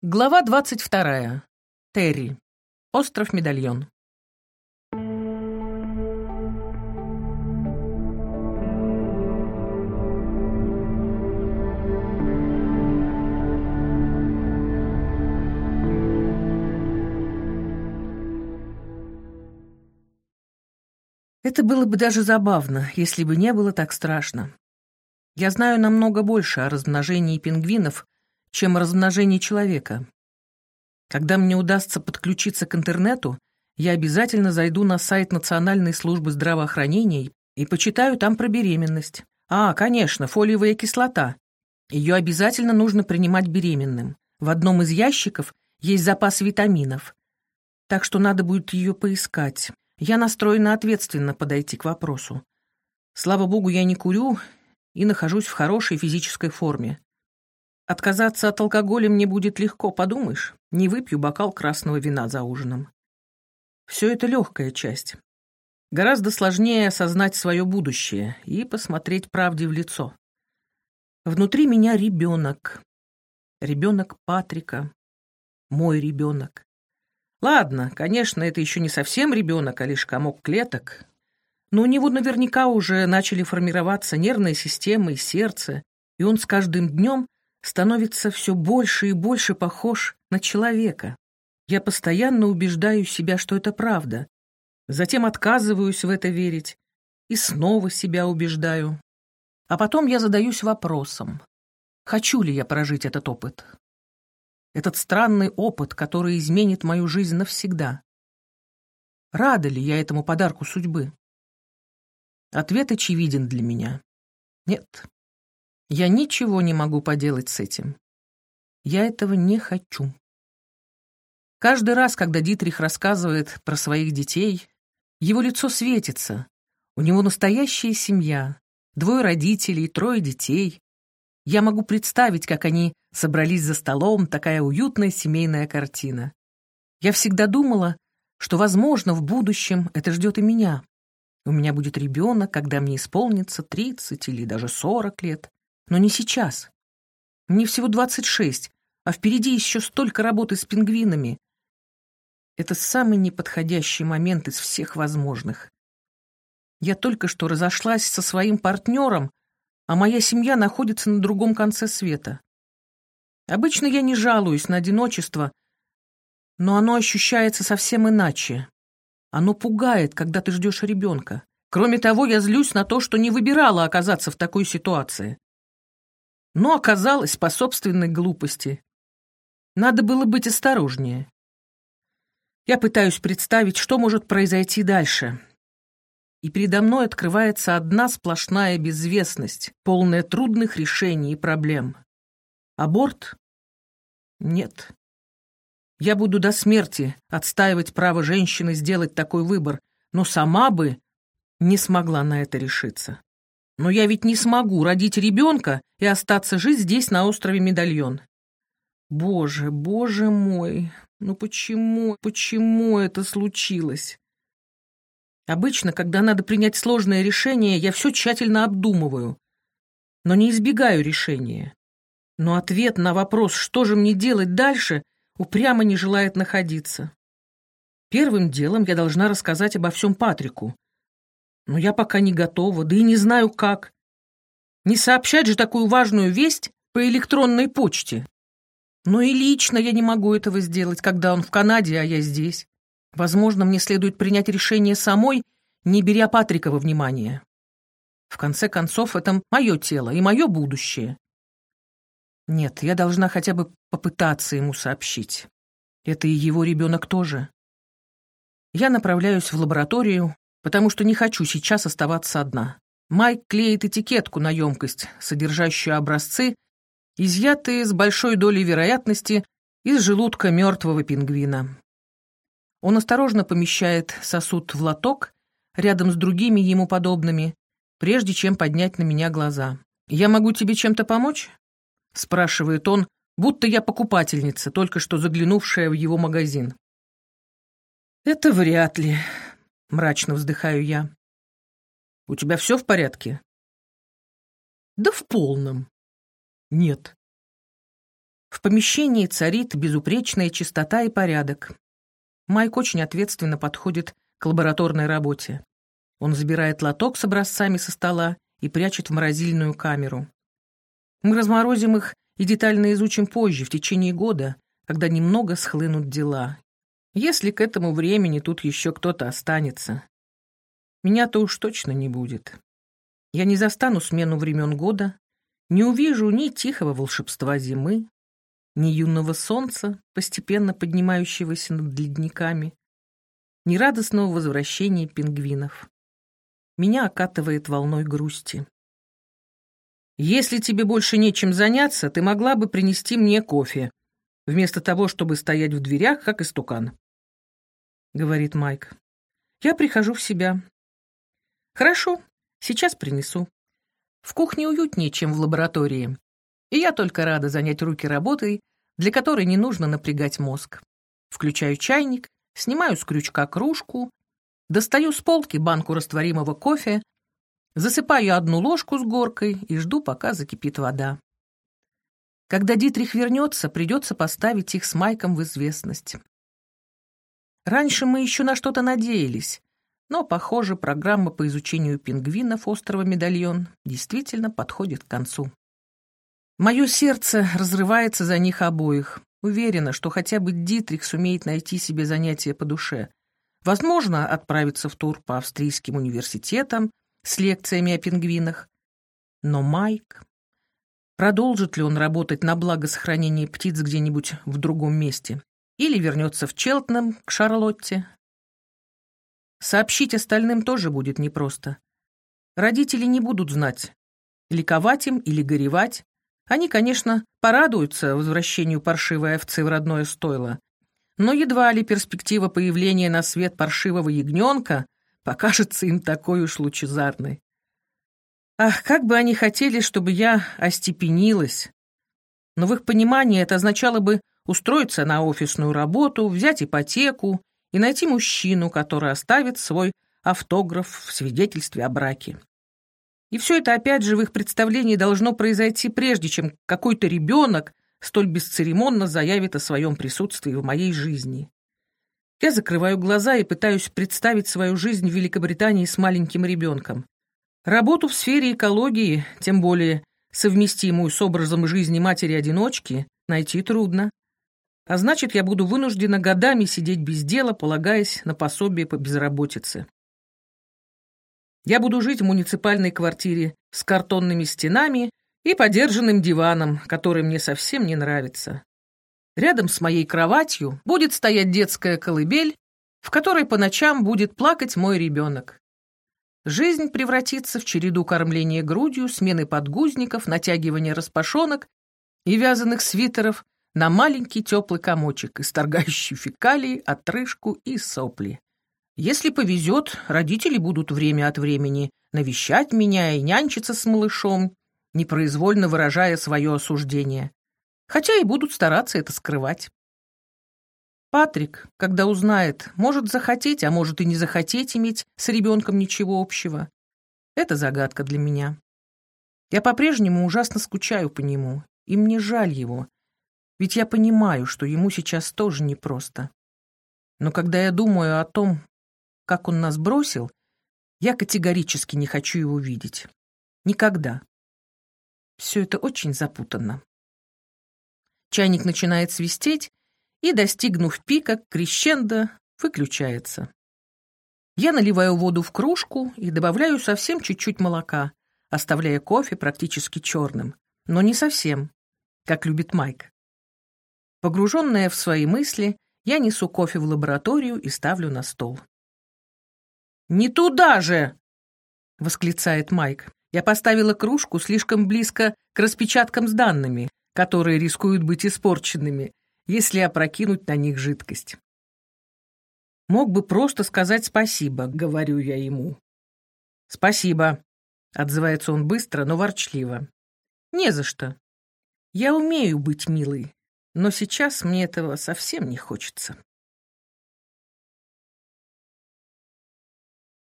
Глава двадцать вторая. Терри. Остров Медальон. Это было бы даже забавно, если бы не было так страшно. Я знаю намного больше о размножении пингвинов, чем о размножении человека. Когда мне удастся подключиться к интернету, я обязательно зайду на сайт Национальной службы здравоохранения и почитаю там про беременность. А, конечно, фолиевая кислота. Ее обязательно нужно принимать беременным. В одном из ящиков есть запас витаминов. Так что надо будет ее поискать. Я настроена ответственно подойти к вопросу. Слава богу, я не курю и нахожусь в хорошей физической форме. Отказаться от алкоголя мне будет легко, подумаешь, не выпью бокал красного вина за ужином. Все это легкая часть. Гораздо сложнее осознать свое будущее и посмотреть правде в лицо. Внутри меня ребенок. Ребенок Патрика. Мой ребенок. Ладно, конечно, это еще не совсем ребенок, а лишь комок клеток. Но у него наверняка уже начали формироваться нервная система и сердце, и он с каждым днем становится все больше и больше похож на человека. Я постоянно убеждаю себя, что это правда. Затем отказываюсь в это верить и снова себя убеждаю. А потом я задаюсь вопросом, хочу ли я прожить этот опыт? этот странный опыт, который изменит мою жизнь навсегда. Рада ли я этому подарку судьбы? Ответ очевиден для меня. Нет. Я ничего не могу поделать с этим. Я этого не хочу. Каждый раз, когда Дитрих рассказывает про своих детей, его лицо светится. У него настоящая семья, двое родителей, трое детей. Я могу представить, как они собрались за столом, такая уютная семейная картина. Я всегда думала, что, возможно, в будущем это ждет и меня. У меня будет ребенок, когда мне исполнится 30 или даже 40 лет. Но не сейчас. Мне всего 26, а впереди еще столько работы с пингвинами. Это самый неподходящий момент из всех возможных. Я только что разошлась со своим партнером, а моя семья находится на другом конце света. Обычно я не жалуюсь на одиночество, но оно ощущается совсем иначе. Оно пугает, когда ты ждешь ребенка. Кроме того, я злюсь на то, что не выбирала оказаться в такой ситуации. Но оказалось по собственной глупости. Надо было быть осторожнее. Я пытаюсь представить, что может произойти дальше и передо мной открывается одна сплошная безвестность, полная трудных решений и проблем. Аборт? Нет. Я буду до смерти отстаивать право женщины сделать такой выбор, но сама бы не смогла на это решиться. Но я ведь не смогу родить ребенка и остаться жить здесь, на острове Медальон. Боже, боже мой, ну почему, почему это случилось? Обычно, когда надо принять сложное решение, я все тщательно обдумываю, но не избегаю решения. Но ответ на вопрос, что же мне делать дальше, упрямо не желает находиться. Первым делом я должна рассказать обо всем Патрику. Но я пока не готова, да и не знаю как. Не сообщать же такую важную весть по электронной почте. Но и лично я не могу этого сделать, когда он в Канаде, а я здесь. Возможно, мне следует принять решение самой, не беря Патрика во внимание. В конце концов, это мое тело и мое будущее. Нет, я должна хотя бы попытаться ему сообщить. Это и его ребенок тоже. Я направляюсь в лабораторию, потому что не хочу сейчас оставаться одна. Майк клеит этикетку на емкость, содержащую образцы, изъятые с большой долей вероятности из желудка мертвого пингвина. Он осторожно помещает сосуд в лоток рядом с другими ему подобными, прежде чем поднять на меня глаза. «Я могу тебе чем-то помочь?» — спрашивает он, будто я покупательница, только что заглянувшая в его магазин. «Это вряд ли», — мрачно вздыхаю я. «У тебя все в порядке?» «Да в полном». «Нет». В помещении царит безупречная чистота и порядок. Майк очень ответственно подходит к лабораторной работе. Он забирает лоток с образцами со стола и прячет в морозильную камеру. Мы разморозим их и детально изучим позже, в течение года, когда немного схлынут дела. Если к этому времени тут еще кто-то останется. Меня-то уж точно не будет. Я не застану смену времен года, не увижу ни тихого волшебства зимы, ни юного солнца, постепенно поднимающегося над ледниками, ни радостного возвращения пингвинов. Меня окатывает волной грусти. «Если тебе больше нечем заняться, ты могла бы принести мне кофе, вместо того, чтобы стоять в дверях, как истукан», — говорит Майк. Я прихожу в себя. «Хорошо, сейчас принесу. В кухне уютнее, чем в лаборатории, и я только рада занять руки работой, для которой не нужно напрягать мозг. Включаю чайник, снимаю с крючка кружку Достаю с полки банку растворимого кофе, засыпаю одну ложку с горкой и жду, пока закипит вода. Когда Дитрих вернется, придется поставить их с Майком в известность. Раньше мы еще на что-то надеялись, но, похоже, программа по изучению пингвинов острова Медальон действительно подходит к концу. Мое сердце разрывается за них обоих. Уверена, что хотя бы Дитрих сумеет найти себе занятие по душе. Возможно, отправиться в тур по австрийским университетам с лекциями о пингвинах. Но Майк... Продолжит ли он работать на благо сохранения птиц где-нибудь в другом месте? Или вернется в Челтнем к Шарлотте? Сообщить остальным тоже будет непросто. Родители не будут знать, ликовать им или горевать. Они, конечно, порадуются возвращению паршивой овцы в родное стойло, но едва ли перспектива появления на свет паршивого ягненка покажется им такой уж лучезарной. Ах, как бы они хотели, чтобы я остепенилась. Но в их понимании это означало бы устроиться на офисную работу, взять ипотеку и найти мужчину, который оставит свой автограф в свидетельстве о браке. И все это опять же в их представлении должно произойти прежде, чем какой-то ребенок столь бесцеремонно заявит о своем присутствии в моей жизни. Я закрываю глаза и пытаюсь представить свою жизнь в Великобритании с маленьким ребенком. Работу в сфере экологии, тем более совместимую с образом жизни матери-одиночки, найти трудно. А значит, я буду вынуждена годами сидеть без дела, полагаясь на пособие по безработице. Я буду жить в муниципальной квартире с картонными стенами и подержанным диваном, который мне совсем не нравится. Рядом с моей кроватью будет стоять детская колыбель, в которой по ночам будет плакать мой ребенок. Жизнь превратится в череду кормления грудью, смены подгузников, натягивания распашонок и вязаных свитеров на маленький теплый комочек, исторгающий фекалии, отрыжку и сопли. Если повезет, родители будут время от времени навещать меня и нянчиться с малышом, непроизвольно выражая свое осуждение, хотя и будут стараться это скрывать. Патрик, когда узнает, может захотеть, а может и не захотеть иметь с ребенком ничего общего. Это загадка для меня. Я по-прежнему ужасно скучаю по нему, и мне жаль его, ведь я понимаю, что ему сейчас тоже непросто. Но когда я думаю о том, как он нас бросил, я категорически не хочу его видеть. Никогда. Все это очень запутанно. Чайник начинает свистеть и, достигнув пика, крещендо выключается. Я наливаю воду в кружку и добавляю совсем чуть-чуть молока, оставляя кофе практически черным, но не совсем, как любит Майк. Погруженная в свои мысли, я несу кофе в лабораторию и ставлю на стол. «Не туда же!» — восклицает Майк. Я поставила кружку слишком близко к распечаткам с данными, которые рискуют быть испорченными, если опрокинуть на них жидкость. Мог бы просто сказать спасибо, говорю я ему. Спасибо, отзывается он быстро, но ворчливо. Не за что. Я умею быть милой, но сейчас мне этого совсем не хочется.